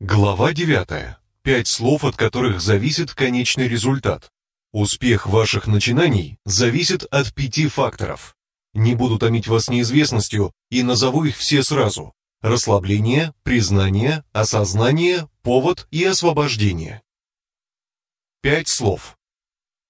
Глава 9. Пять слов, от которых зависит конечный результат. Успех ваших начинаний зависит от пяти факторов. Не буду томить вас неизвестностью и назову их все сразу. Расслабление, признание, осознание, повод и освобождение. Пять слов.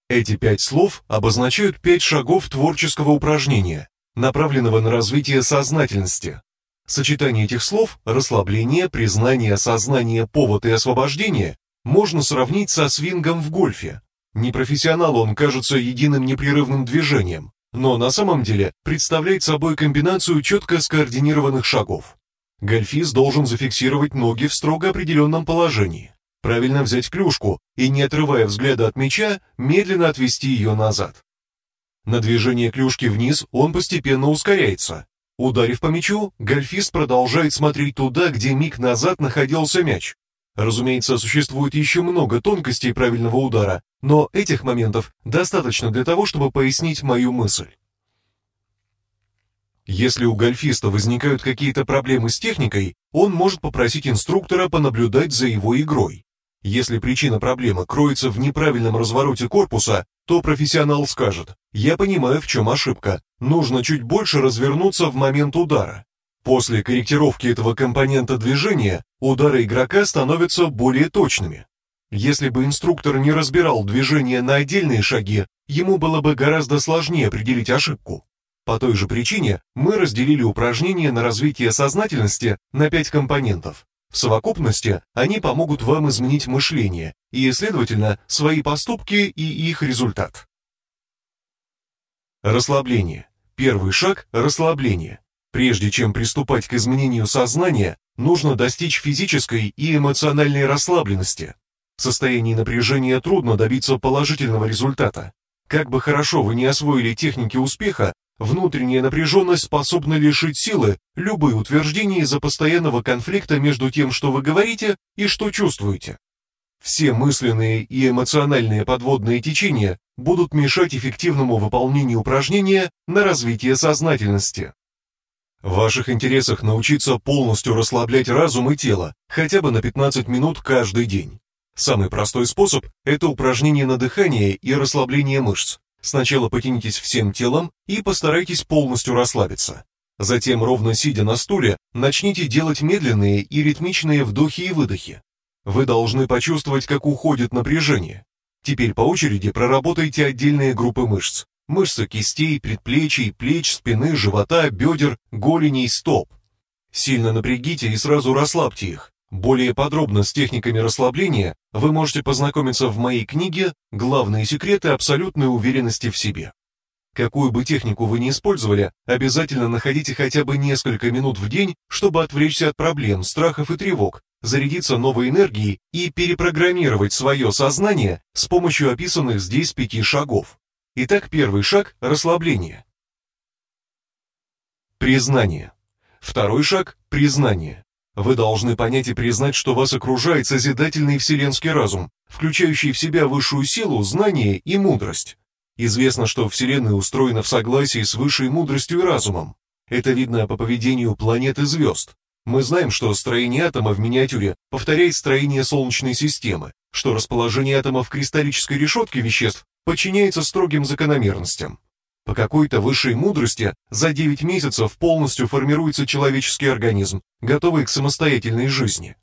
Эти пять слов обозначают пять шагов творческого упражнения, направленного на развитие сознательности, Сочетание этих слов «расслабление», «признание», «осознание», «повод» и «освобождение» можно сравнить со свингом в гольфе. Непрофессионалу он кажется единым непрерывным движением, но на самом деле представляет собой комбинацию четко скоординированных шагов. Гольфист должен зафиксировать ноги в строго определенном положении, правильно взять клюшку и, не отрывая взгляда от мяча, медленно отвести ее назад. На движение клюшки вниз он постепенно ускоряется, Ударив по мячу, гольфист продолжает смотреть туда, где миг назад находился мяч. Разумеется, существует еще много тонкостей правильного удара, но этих моментов достаточно для того, чтобы пояснить мою мысль. Если у гольфиста возникают какие-то проблемы с техникой, он может попросить инструктора понаблюдать за его игрой. Если причина проблемы кроется в неправильном развороте корпуса, то профессионал скажет «Я понимаю, в чем ошибка, нужно чуть больше развернуться в момент удара». После корректировки этого компонента движения удары игрока становятся более точными. Если бы инструктор не разбирал движение на отдельные шаги, ему было бы гораздо сложнее определить ошибку. По той же причине мы разделили упражнение на развитие сознательности на пять компонентов. В совокупности они помогут вам изменить мышление и, следовательно, свои поступки и их результат. Расслабление. Первый шаг – расслабление. Прежде чем приступать к изменению сознания, нужно достичь физической и эмоциональной расслабленности. В состоянии напряжения трудно добиться положительного результата. Как бы хорошо вы не освоили техники успеха, Внутренняя напряженность способна лишить силы любые утверждения из-за постоянного конфликта между тем, что вы говорите и что чувствуете. Все мысленные и эмоциональные подводные течения будут мешать эффективному выполнению упражнения на развитие сознательности. В ваших интересах научиться полностью расслаблять разум и тело, хотя бы на 15 минут каждый день. Самый простой способ – это упражнение на дыхание и расслабление мышц. Сначала потянитесь всем телом и постарайтесь полностью расслабиться. Затем, ровно сидя на стуле, начните делать медленные и ритмичные вдохи и выдохи. Вы должны почувствовать, как уходит напряжение. Теперь по очереди проработайте отдельные группы мышц. Мышцы кистей, предплечий, плеч, спины, живота, бедер, голеней, стоп. Сильно напрягите и сразу расслабьте их. Более подробно с техниками расслабления вы можете познакомиться в моей книге «Главные секреты абсолютной уверенности в себе». Какую бы технику вы ни использовали, обязательно находите хотя бы несколько минут в день, чтобы отвлечься от проблем, страхов и тревог, зарядиться новой энергией и перепрограммировать свое сознание с помощью описанных здесь пяти шагов. Итак, первый шаг – расслабление. Признание. Второй шаг – признание. Вы должны понять и признать, что вас окружает созидательный вселенский разум, включающий в себя высшую силу, знание и мудрость. Известно, что Вселенная устроена в согласии с высшей мудростью и разумом. Это видно по поведению планет и звезд. Мы знаем, что строение атома в миниатюре повторяет строение Солнечной системы, что расположение атомов в кристаллической решетке веществ подчиняется строгим закономерностям. По какой-то высшей мудрости за 9 месяцев полностью формируется человеческий организм, готовый к самостоятельной жизни.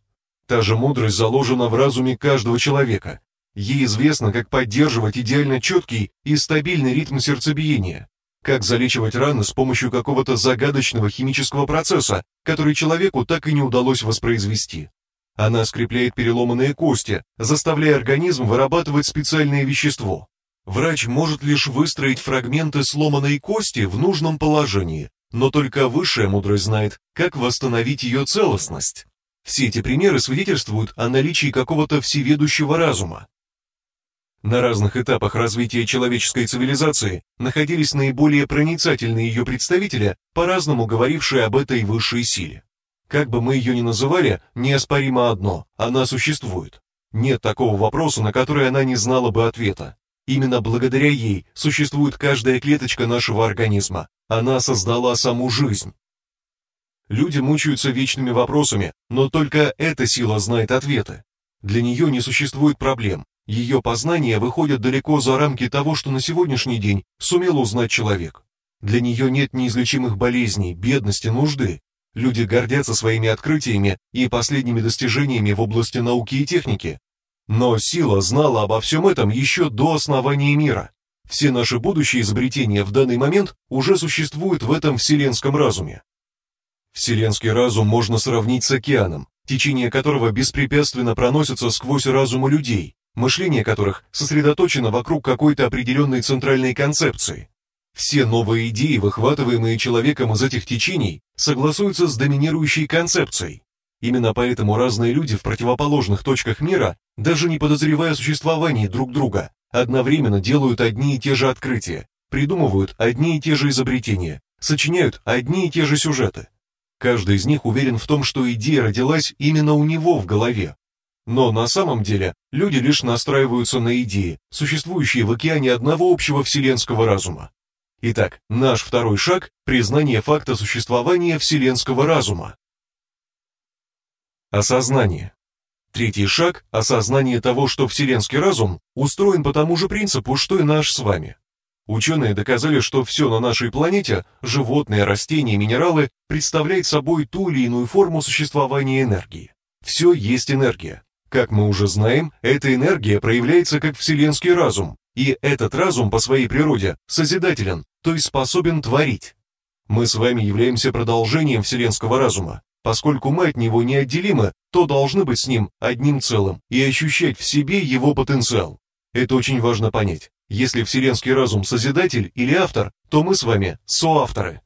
Та же мудрость заложена в разуме каждого человека. Ей известно, как поддерживать идеально четкий и стабильный ритм сердцебиения, как залечивать раны с помощью какого-то загадочного химического процесса, который человеку так и не удалось воспроизвести. Она скрепляет переломанные кости, заставляя организм вырабатывать специальное вещество, Врач может лишь выстроить фрагменты сломанной кости в нужном положении, но только высшая мудрость знает, как восстановить ее целостность. Все эти примеры свидетельствуют о наличии какого-то всеведущего разума. На разных этапах развития человеческой цивилизации находились наиболее проницательные ее представители, по-разному говорившие об этой высшей силе. Как бы мы ее ни называли, неоспоримо одно – она существует. Нет такого вопроса, на который она не знала бы ответа. Именно благодаря ей существует каждая клеточка нашего организма. Она создала саму жизнь. Люди мучаются вечными вопросами, но только эта сила знает ответы. Для нее не существует проблем. Ее познания выходят далеко за рамки того, что на сегодняшний день сумел узнать человек. Для нее нет неизлечимых болезней, бедности, нужды. Люди гордятся своими открытиями и последними достижениями в области науки и техники. Но сила знала обо всем этом еще до основания мира. Все наши будущие изобретения в данный момент уже существуют в этом вселенском разуме. Вселенский разум можно сравнить с океаном, течение которого беспрепятственно проносится сквозь разумы людей, мышление которых сосредоточено вокруг какой-то определенной центральной концепции. Все новые идеи, выхватываемые человеком из этих течений, согласуются с доминирующей концепцией. Именно поэтому разные люди в противоположных точках мира, даже не подозревая о существовании друг друга, одновременно делают одни и те же открытия, придумывают одни и те же изобретения, сочиняют одни и те же сюжеты. Каждый из них уверен в том, что идея родилась именно у него в голове. Но на самом деле люди лишь настраиваются на идеи, существующие в океане одного общего вселенского разума. Итак, наш второй шаг – признание факта существования вселенского разума. Осознание. Третий шаг – осознание того, что вселенский разум устроен по тому же принципу, что и наш с вами. Ученые доказали, что все на нашей планете, животные, растения, минералы, представляет собой ту или иную форму существования энергии. Все есть энергия. Как мы уже знаем, эта энергия проявляется как вселенский разум, и этот разум по своей природе созидателен, то есть способен творить. Мы с вами являемся продолжением вселенского разума. Поскольку мы от него неотделимы, то должны быть с ним одним целым и ощущать в себе его потенциал. Это очень важно понять. Если вселенский разум созидатель или автор, то мы с вами соавторы.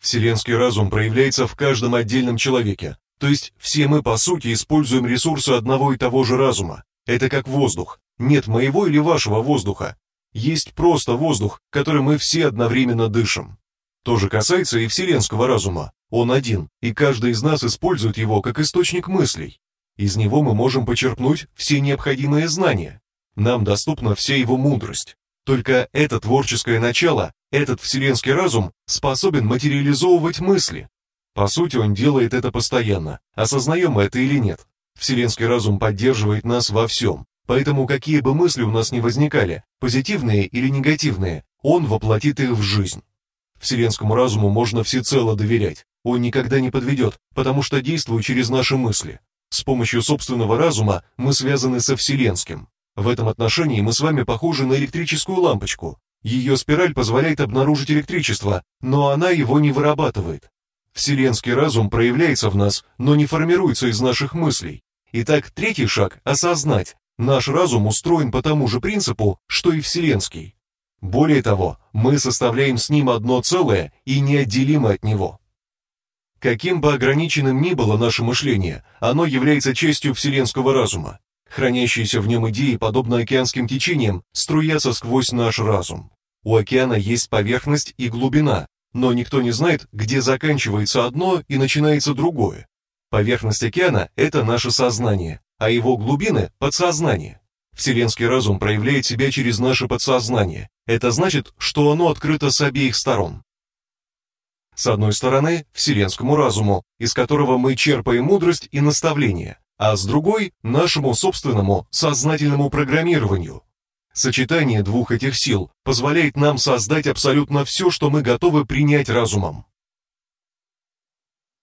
Вселенский разум проявляется в каждом отдельном человеке, то есть все мы по сути используем ресурсы одного и того же разума. Это как воздух. Нет моего или вашего воздуха. Есть просто воздух, который мы все одновременно дышим. То же касается и вселенского разума. Он один, и каждый из нас использует его как источник мыслей. Из него мы можем почерпнуть все необходимые знания. Нам доступна вся его мудрость. Только это творческое начало, этот вселенский разум способен материализовывать мысли. По сути, он делает это постоянно, осознаем это или нет. Вселенский разум поддерживает нас во всем, поэтому какие бы мысли у нас ни возникали, позитивные или негативные, он воплотит их в жизнь. Вселенскому разуму можно всецело доверять, он никогда не подведет, потому что действует через наши мысли. С помощью собственного разума мы связаны со Вселенским. В этом отношении мы с вами похожи на электрическую лампочку. Ее спираль позволяет обнаружить электричество, но она его не вырабатывает. Вселенский разум проявляется в нас, но не формируется из наших мыслей. Итак, третий шаг – осознать. Наш разум устроен по тому же принципу, что и Вселенский. Более того, мы составляем с ним одно целое и неотделимы от него. Каким бы ограниченным ни было наше мышление, оно является частью вселенского разума. Хранящиеся в нем идеи, подобно океанским течениям, струятся сквозь наш разум. У океана есть поверхность и глубина, но никто не знает, где заканчивается одно и начинается другое. Поверхность океана – это наше сознание, а его глубины – подсознание. Вселенский разум проявляет себя через наше подсознание. Это значит, что оно открыто с обеих сторон. С одной стороны, вселенскому разуму, из которого мы черпаем мудрость и наставления, а с другой – нашему собственному сознательному программированию. Сочетание двух этих сил позволяет нам создать абсолютно все, что мы готовы принять разумом.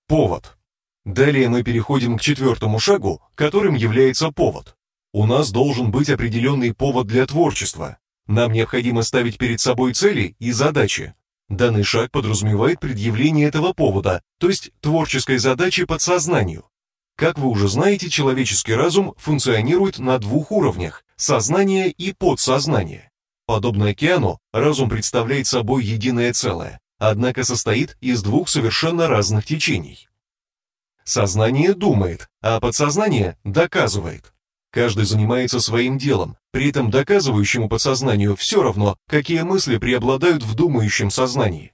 Повод. Далее мы переходим к четвертому шагу, которым является повод. У нас должен быть определенный повод для творчества. Нам необходимо ставить перед собой цели и задачи. Данный шаг подразумевает предъявление этого повода, то есть творческой задачи подсознанию. Как вы уже знаете, человеческий разум функционирует на двух уровнях – сознание и подсознание. Подобно океану, разум представляет собой единое целое, однако состоит из двух совершенно разных течений. Сознание думает, а подсознание доказывает. Каждый занимается своим делом, при этом доказывающему подсознанию все равно, какие мысли преобладают в думающем сознании.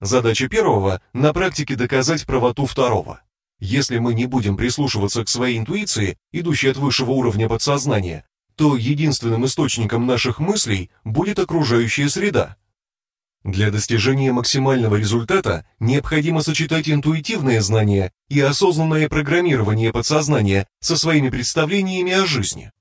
Задача первого – на практике доказать правоту второго. Если мы не будем прислушиваться к своей интуиции, идущей от высшего уровня подсознания, то единственным источником наших мыслей будет окружающая среда. Для достижения максимального результата необходимо сочетать интуитивное знание и осознанное программирование подсознания со своими представлениями о жизни.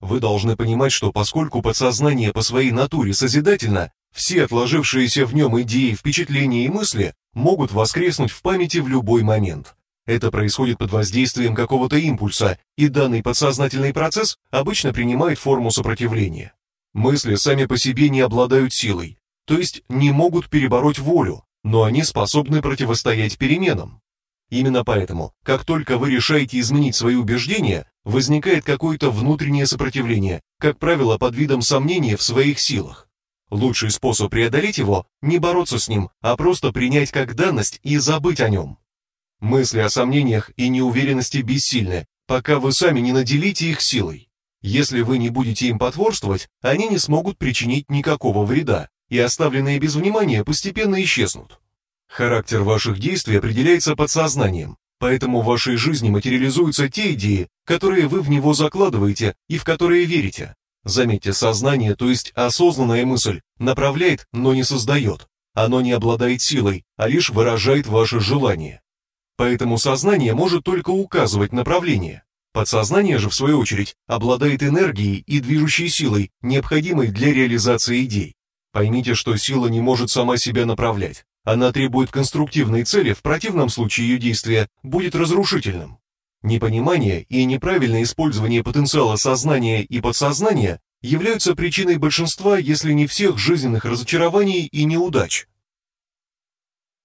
Вы должны понимать, что поскольку подсознание по своей натуре созидательно, все отложившиеся в нем идеи, впечатления и мысли могут воскреснуть в памяти в любой момент. Это происходит под воздействием какого-то импульса, и данный подсознательный процесс обычно принимает форму сопротивления. Мысли сами по себе не обладают силой, то есть не могут перебороть волю, но они способны противостоять переменам. Именно поэтому, как только вы решаете изменить свои убеждения, возникает какое-то внутреннее сопротивление, как правило, под видом сомнения в своих силах. Лучший способ преодолеть его – не бороться с ним, а просто принять как данность и забыть о нем. Мысли о сомнениях и неуверенности бессильны, пока вы сами не наделите их силой. Если вы не будете им потворствовать, они не смогут причинить никакого вреда, и оставленные без внимания постепенно исчезнут. Характер ваших действий определяется подсознанием, поэтому в вашей жизни материализуются те идеи, которые вы в него закладываете и в которые верите. Заметьте, сознание, то есть осознанная мысль, направляет, но не создает. Оно не обладает силой, а лишь выражает ваше желание. Поэтому сознание может только указывать направление. Подсознание же, в свою очередь, обладает энергией и движущей силой, необходимой для реализации идей. Поймите, что сила не может сама себя направлять. Она требует конструктивной цели, в противном случае ее действие будет разрушительным. Непонимание и неправильное использование потенциала сознания и подсознания являются причиной большинства, если не всех жизненных разочарований и неудач.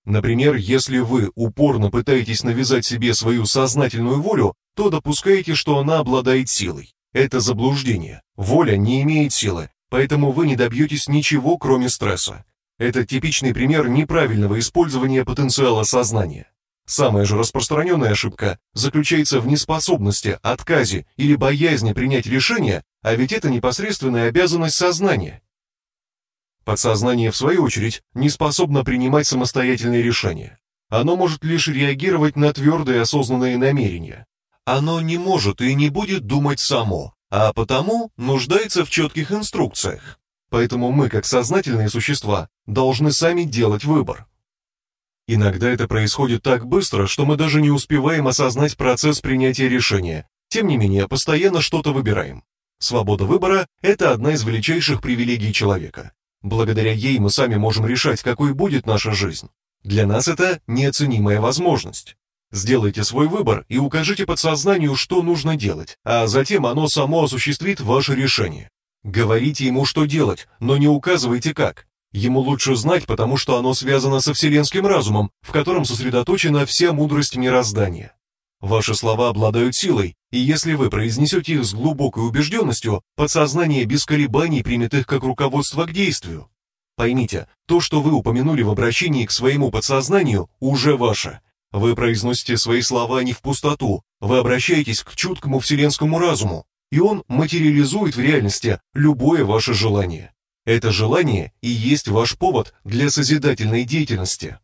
Например, если вы упорно пытаетесь навязать себе свою сознательную волю, то допускаете, что она обладает силой. Это заблуждение. Воля не имеет силы, поэтому вы не добьетесь ничего, кроме стресса. Это типичный пример неправильного использования потенциала сознания. Самая же распространенная ошибка заключается в неспособности, отказе или боязни принять решение, а ведь это непосредственная обязанность сознания. Подсознание, в свою очередь, не способно принимать самостоятельные решения. Оно может лишь реагировать на твердые осознанные намерения. Оно не может и не будет думать само, а потому нуждается в четких инструкциях. Поэтому мы, как сознательные существа, должны сами делать выбор. Иногда это происходит так быстро, что мы даже не успеваем осознать процесс принятия решения. Тем не менее, постоянно что-то выбираем. Свобода выбора – это одна из величайших привилегий человека. Благодаря ей мы сами можем решать, какой будет наша жизнь. Для нас это неоценимая возможность. Сделайте свой выбор и укажите подсознанию, что нужно делать, а затем оно само осуществит ваше решение. Говорите ему, что делать, но не указывайте как. Ему лучше знать, потому что оно связано со вселенским разумом, в котором сосредоточена вся мудрость мироздания. Ваши слова обладают силой, и если вы произнесете их с глубокой убежденностью, подсознание без колебаний примет их как руководство к действию. Поймите, то, что вы упомянули в обращении к своему подсознанию, уже ваше, вы произносите свои слова не в пустоту, вы обращаетесь к чуткому вселенскому разуму, и он материализует в реальности любое ваше желание. Это желание и есть ваш повод для созидательной деятельности.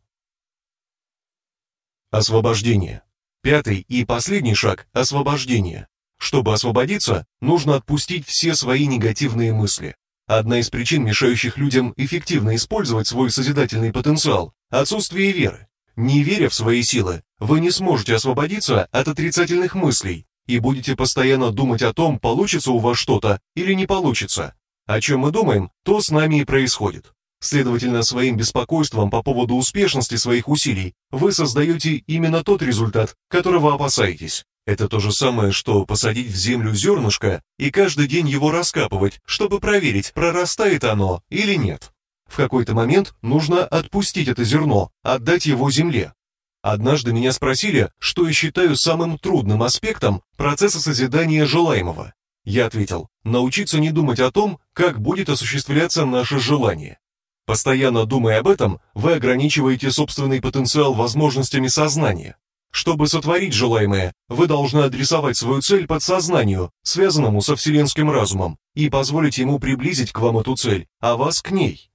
Освобождение. Пятый и последний шаг – освобождение. Чтобы освободиться, нужно отпустить все свои негативные мысли. Одна из причин, мешающих людям эффективно использовать свой созидательный потенциал – отсутствие веры. Не веря в свои силы, вы не сможете освободиться от отрицательных мыслей и будете постоянно думать о том, получится у вас что-то или не получится. О чем мы думаем, то с нами и происходит. Следовательно, своим беспокойством по поводу успешности своих усилий вы создаете именно тот результат, которого опасаетесь. Это то же самое, что посадить в землю зернышко и каждый день его раскапывать, чтобы проверить, прорастает оно или нет. В какой-то момент нужно отпустить это зерно, отдать его земле. Однажды меня спросили, что я считаю самым трудным аспектом процесса созидания желаемого. Я ответил, научиться не думать о том, как будет осуществляться наше желание. Постоянно думая об этом, вы ограничиваете собственный потенциал возможностями сознания. Чтобы сотворить желаемое, вы должны адресовать свою цель подсознанию, связанному со вселенским разумом, и позволить ему приблизить к вам эту цель, а вас к ней.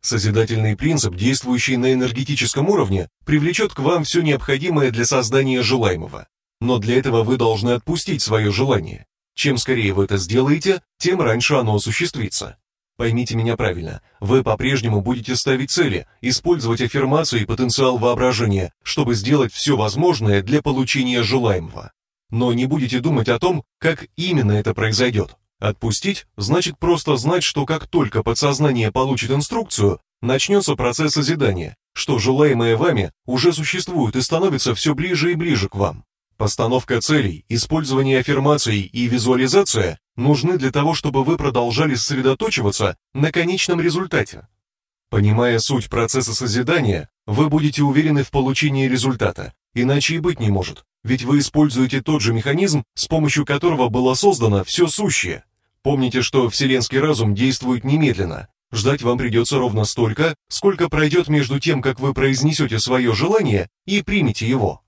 Созидательный принцип, действующий на энергетическом уровне, привлечет к вам все необходимое для создания желаемого. Но для этого вы должны отпустить свое желание. Чем скорее вы это сделаете, тем раньше оно осуществится. Поймите меня правильно, вы по-прежнему будете ставить цели, использовать аффирмации и потенциал воображения, чтобы сделать все возможное для получения желаемого. Но не будете думать о том, как именно это произойдет. Отпустить значит просто знать, что как только подсознание получит инструкцию, начнется процесс созидания, что желаемое вами уже существует и становится все ближе и ближе к вам. Постановка целей, использование аффирмаций и визуализация нужны для того, чтобы вы продолжали сосредоточиваться на конечном результате. Понимая суть процесса созидания, вы будете уверены в получении результата, иначе и быть не может, ведь вы используете тот же механизм, с помощью которого было создано все сущее. Помните, что вселенский разум действует немедленно. Ждать вам придется ровно столько, сколько пройдет между тем, как вы произнесете свое желание и примете его.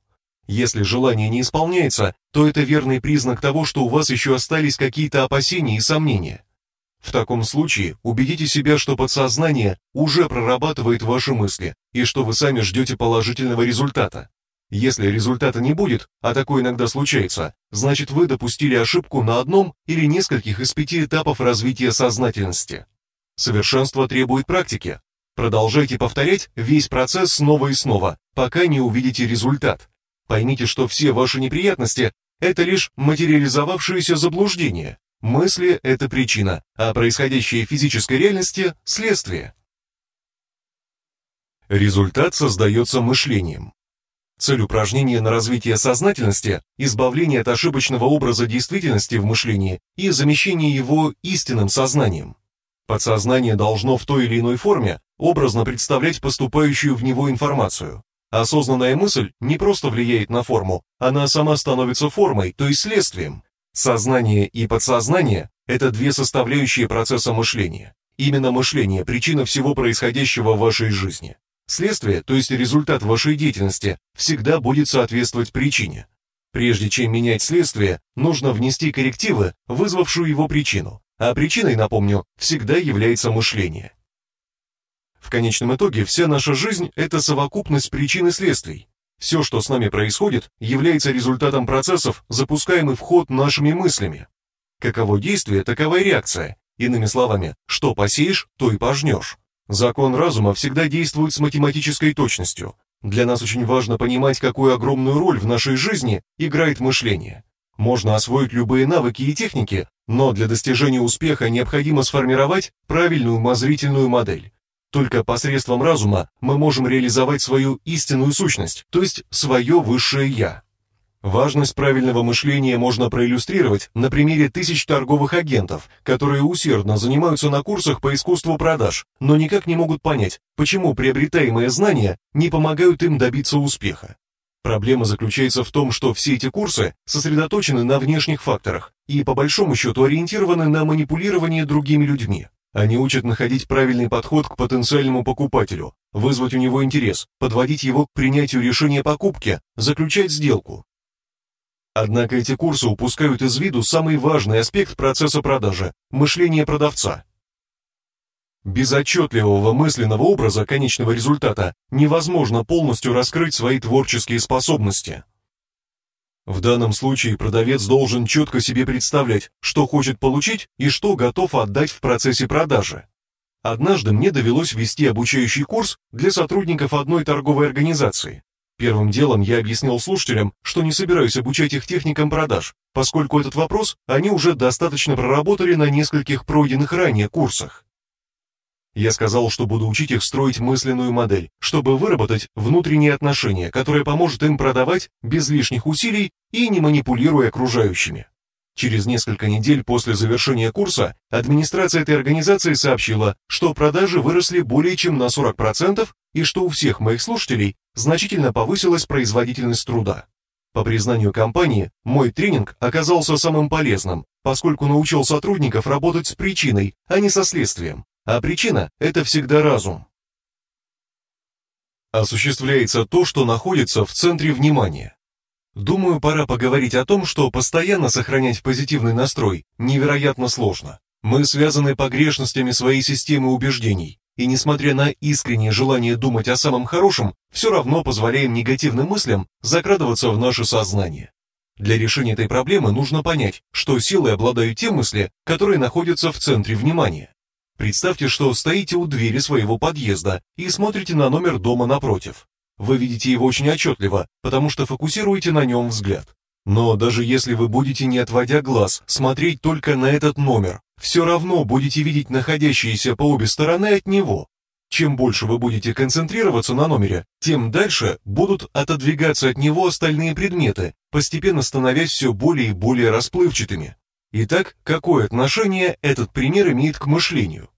Если желание не исполняется, то это верный признак того, что у вас еще остались какие-то опасения и сомнения. В таком случае убедите себя, что подсознание уже прорабатывает ваши мысли и что вы сами ждете положительного результата. Если результата не будет, а такое иногда случается, значит вы допустили ошибку на одном или нескольких из пяти этапов развития сознательности. Совершенство требует практики. Продолжайте повторять весь процесс снова и снова, пока не увидите результат. Поймите, что все ваши неприятности – это лишь материализовавшиеся заблуждения. Мысли – это причина, а происходящее в физической реальности – следствие. Результат создается мышлением. Цель упражнения на развитие сознательности – избавление от ошибочного образа действительности в мышлении и замещение его истинным сознанием. Подсознание должно в той или иной форме образно представлять поступающую в него информацию. Осознанная мысль не просто влияет на форму, она сама становится формой, то есть следствием. Сознание и подсознание – это две составляющие процесса мышления. Именно мышление – причина всего происходящего в вашей жизни. Следствие, то есть результат вашей деятельности, всегда будет соответствовать причине. Прежде чем менять следствие, нужно внести коррективы, вызвавшую его причину. А причиной, напомню, всегда является мышление. В конечном итоге вся наша жизнь – это совокупность причин и следствий. Все, что с нами происходит, является результатом процессов, запускаемых в ход нашими мыслями. Каково действие, такова и реакция. Иными словами, что посеешь, то и пожнешь. Закон разума всегда действует с математической точностью. Для нас очень важно понимать, какую огромную роль в нашей жизни играет мышление. Можно освоить любые навыки и техники, но для достижения успеха необходимо сформировать правильную умозрительную модель. Только посредством разума мы можем реализовать свою истинную сущность, то есть свое высшее «я». Важность правильного мышления можно проиллюстрировать на примере тысяч торговых агентов, которые усердно занимаются на курсах по искусству продаж, но никак не могут понять, почему приобретаемые знания не помогают им добиться успеха. Проблема заключается в том, что все эти курсы сосредоточены на внешних факторах и по большому счету ориентированы на манипулирование другими людьми. Они учат находить правильный подход к потенциальному покупателю, вызвать у него интерес, подводить его к принятию решения покупки, заключать сделку. Однако эти курсы упускают из виду самый важный аспект процесса продажи – мышление продавца. Без отчетливого мысленного образа конечного результата невозможно полностью раскрыть свои творческие способности. В данном случае продавец должен четко себе представлять, что хочет получить и что готов отдать в процессе продажи. Однажды мне довелось вести обучающий курс для сотрудников одной торговой организации. Первым делом я объяснил слушателям, что не собираюсь обучать их техникам продаж, поскольку этот вопрос они уже достаточно проработали на нескольких пройденных ранее курсах. Я сказал, что буду учить их строить мысленную модель, чтобы выработать внутренние отношения, которые поможет им продавать без лишних усилий и не манипулируя окружающими. Через несколько недель после завершения курса администрация этой организации сообщила, что продажи выросли более чем на 40% и что у всех моих слушателей значительно повысилась производительность труда. По признанию компании, мой тренинг оказался самым полезным, поскольку научил сотрудников работать с причиной, а не со следствием, а причина – это всегда разум. Осуществляется то, что находится в центре внимания. Думаю, пора поговорить о том, что постоянно сохранять позитивный настрой невероятно сложно. Мы связаны погрешностями своей системы убеждений, и несмотря на искреннее желание думать о самом хорошем, все равно позволяем негативным мыслям закрадываться в наше сознание. Для решения этой проблемы нужно понять, что силой обладают те мысли, которые находятся в центре внимания. Представьте, что стоите у двери своего подъезда и смотрите на номер дома напротив. Вы видите его очень отчетливо, потому что фокусируете на нем взгляд. Но даже если вы будете, не отводя глаз, смотреть только на этот номер, все равно будете видеть находящиеся по обе стороны от него. Чем больше вы будете концентрироваться на номере, тем дальше будут отодвигаться от него остальные предметы, постепенно становясь все более и более расплывчатыми. Итак, какое отношение этот пример имеет к мышлению?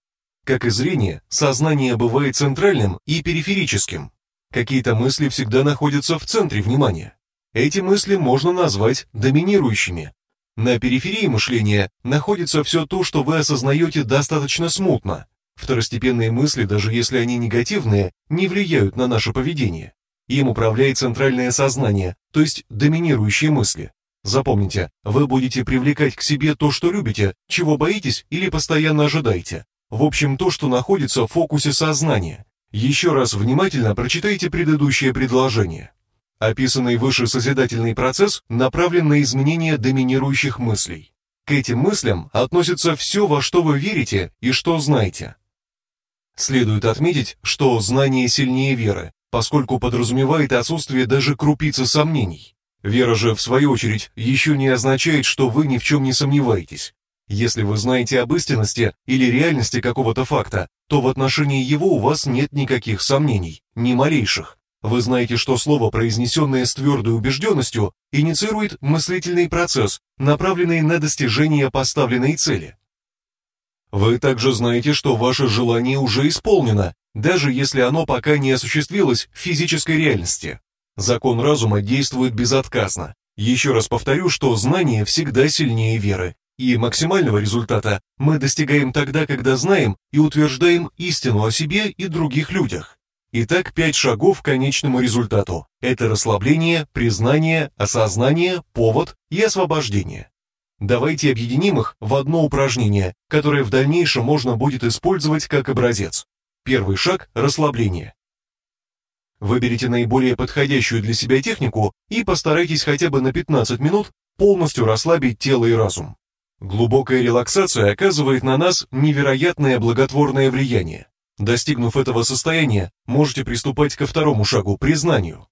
Как и зрение, сознание бывает центральным и периферическим. Какие-то мысли всегда находятся в центре внимания. Эти мысли можно назвать доминирующими. На периферии мышления находится все то, что вы осознаете достаточно смутно. Второстепенные мысли, даже если они негативные, не влияют на наше поведение. Им управляет центральное сознание, то есть доминирующие мысли. Запомните, вы будете привлекать к себе то, что любите, чего боитесь или постоянно ожидаете. В общем, то, что находится в фокусе сознания. Еще раз внимательно прочитайте предыдущее предложение. Описанный выше созидательный процесс направлен на изменение доминирующих мыслей. К этим мыслям относится все, во что вы верите и что знаете. Следует отметить, что знание сильнее веры, поскольку подразумевает отсутствие даже крупицы сомнений. Вера же, в свою очередь, еще не означает, что вы ни в чем не сомневаетесь. Если вы знаете об истинности или реальности какого-то факта, то в отношении его у вас нет никаких сомнений, ни малейших. Вы знаете, что слово, произнесенное с твердой убежденностью, инициирует мыслительный процесс, направленный на достижение поставленной цели. Вы также знаете, что ваше желание уже исполнено, даже если оно пока не осуществилось в физической реальности. Закон разума действует безотказно. Еще раз повторю, что знание всегда сильнее веры, и максимального результата мы достигаем тогда, когда знаем и утверждаем истину о себе и других людях. Итак, пять шагов к конечному результату. Это расслабление, признание, осознание, повод и освобождение. Давайте объединим их в одно упражнение, которое в дальнейшем можно будет использовать как образец. Первый шаг – расслабление. Выберите наиболее подходящую для себя технику и постарайтесь хотя бы на 15 минут полностью расслабить тело и разум. Глубокая релаксация оказывает на нас невероятное благотворное влияние. Достигнув этого состояния, можете приступать ко второму шагу – признанию.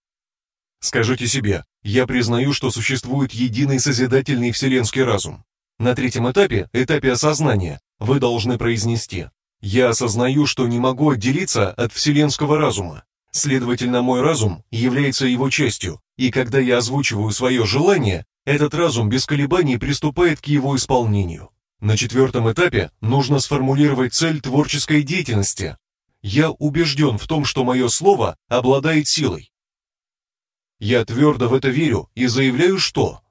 Скажите себе, я признаю, что существует единый созидательный вселенский разум. На третьем этапе, этапе осознания, вы должны произнести «Я осознаю, что не могу отделиться от вселенского разума. Следовательно, мой разум является его частью, и когда я озвучиваю свое желание, этот разум без колебаний приступает к его исполнению. На четвертом этапе нужно сформулировать цель творческой деятельности. Я убежден в том, что мое слово обладает силой. Я твердо в это верю и заявляю, что...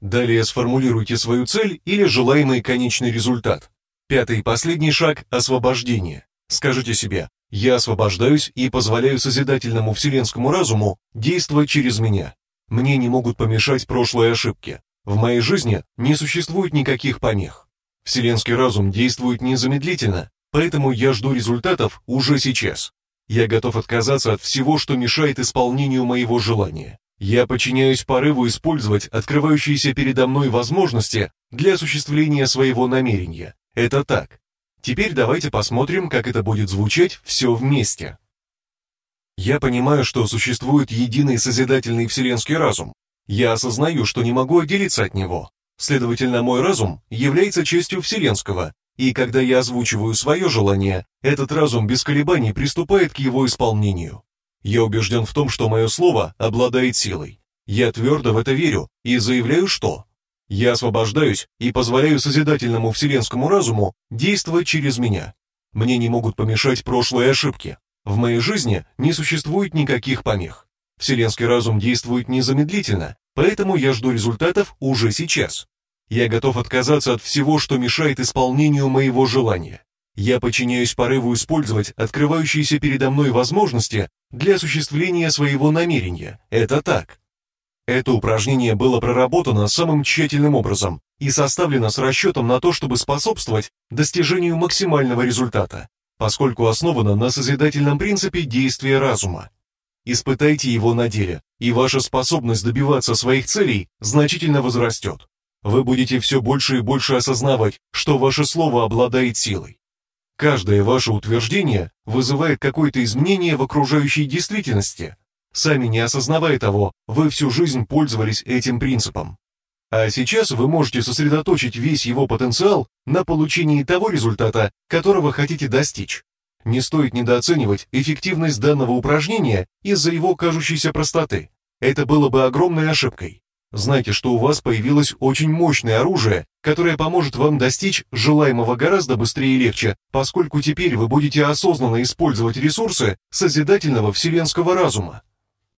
Далее сформулируйте свою цель или желаемый конечный результат. Пятый и последний шаг – освобождение. Скажите себе, я освобождаюсь и позволяю созидательному вселенскому разуму действовать через меня. Мне не могут помешать прошлые ошибки. В моей жизни не существует никаких помех. Вселенский разум действует незамедлительно, поэтому я жду результатов уже сейчас. Я готов отказаться от всего, что мешает исполнению моего желания. Я подчиняюсь порыву использовать открывающиеся передо мной возможности для осуществления своего намерения. Это так. Теперь давайте посмотрим, как это будет звучать все вместе. Я понимаю, что существует единый созидательный вселенский разум. Я осознаю, что не могу отделиться от него. Следовательно, мой разум является частью вселенского, и когда я озвучиваю свое желание, этот разум без колебаний приступает к его исполнению. Я убежден в том, что мое слово обладает силой. Я твердо в это верю и заявляю, что я освобождаюсь и позволяю созидательному вселенскому разуму действовать через меня. Мне не могут помешать прошлые ошибки. В моей жизни не существует никаких помех. Вселенский разум действует незамедлительно, поэтому я жду результатов уже сейчас. Я готов отказаться от всего, что мешает исполнению моего желания. Я подчиняюсь порыву использовать открывающиеся передо мной возможности для осуществления своего намерения. Это так. Это упражнение было проработано самым тщательным образом и составлено с расчетом на то, чтобы способствовать достижению максимального результата, поскольку основано на созидательном принципе действия разума. Испытайте его на деле, и ваша способность добиваться своих целей значительно возрастет. Вы будете все больше и больше осознавать, что ваше слово обладает силой. Каждое ваше утверждение вызывает какое-то изменение в окружающей действительности. Сами не осознавая того, вы всю жизнь пользовались этим принципом. А сейчас вы можете сосредоточить весь его потенциал на получении того результата, которого хотите достичь. Не стоит недооценивать эффективность данного упражнения из-за его кажущейся простоты. Это было бы огромной ошибкой. Знайте, что у вас появилось очень мощное оружие, которое поможет вам достичь желаемого гораздо быстрее и легче, поскольку теперь вы будете осознанно использовать ресурсы созидательного вселенского разума.